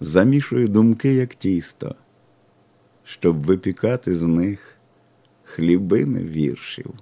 замішую думки, як тісто, щоб випікати з них хлібини віршів.